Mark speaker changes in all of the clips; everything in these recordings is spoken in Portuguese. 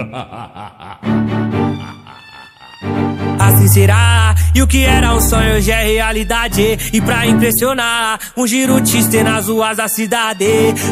Speaker 1: Assim será. E o que era um sonho hoje é realidade. E pra impressionar, um giro tiste nas ruas da cidade.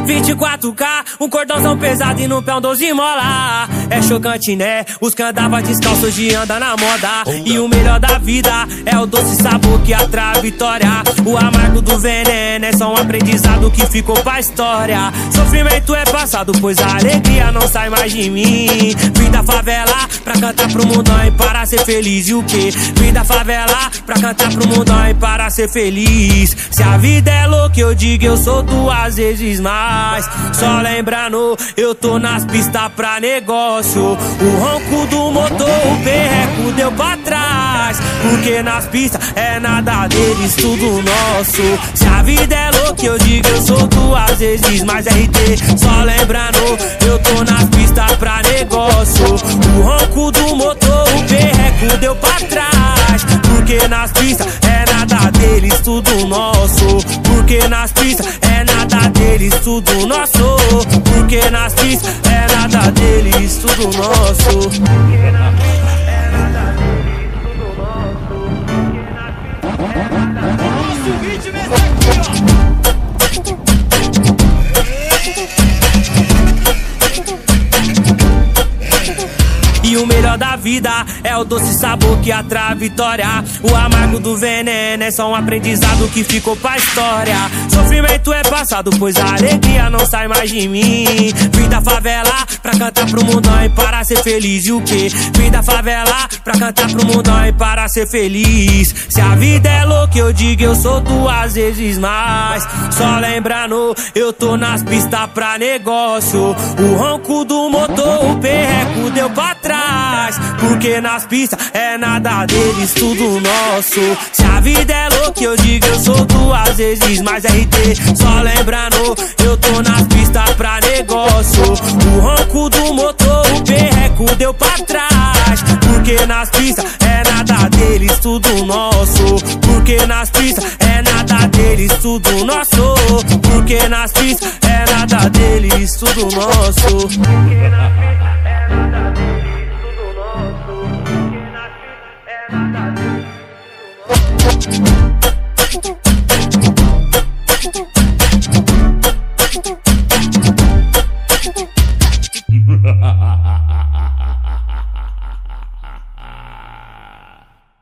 Speaker 1: 24K, um cordãozão pesado e no pé um 12 mola. É chocante, né? Os que andavam descalço hoje anda na moda. E o melhor da vida é o doce sabor que atrai a vitória. O amargo do veneno é só um aprendizado que ficou pra história. Sofrimento é passado, pois a alegria não sai mais de mim. Vim da favela pra cantar pro mundão e para ser feliz. E o que? Vim da favela pra cantar pro mundão e para ser feliz. Se a vida é louca, eu digo eu sou duas vezes mais. Só lembrando, eu tô nas pistas pra negócio. O ronco do motor, o perreco deu pra trás. Porque nas pistas é nada deles, tudo nosso. Se a vida é louca, eu digo eu sou duas vezes mais RT. Só lembrando, eu tô nas pistas pra negócio. O ronco do motor, o perreco deu pra trás. Porque nas pistas é nada deles, tudo nosso. Porque nas pistas é nada deles, tudo nosso. Porque nas pistas é nada deles, tudo nosso. O melhor da vida é o doce sabor que atrai a vitória. O amargo do veneno é só um aprendizado que ficou pra história. Sofrimento é passado, pois a alegria não sai mais de mim. Vim da favela pra cantar pro mundão e para ser feliz. E o que? Vim da favela pra cantar pro mundão e para ser feliz. Se a vida é louca, eu digo eu sou duas vezes mais. Só lembrando, eu tô nas pistas pra negócio. O ronco do motor, o perreco deu pra trás. Porque nas pistas é nada deles, tudo nosso. Se a vida é louca, eu digo eu sou duas vezes mais RT. Só lembrando, eu tô nas pistas pra negócio. O ronco do motor, o perreco deu pra trás. Porque nas pistas é nada deles, tudo nosso. Porque nas pistas é nada deles, tudo nosso. Porque nas pistas é nada deles, tudo nosso. Tudo nosso.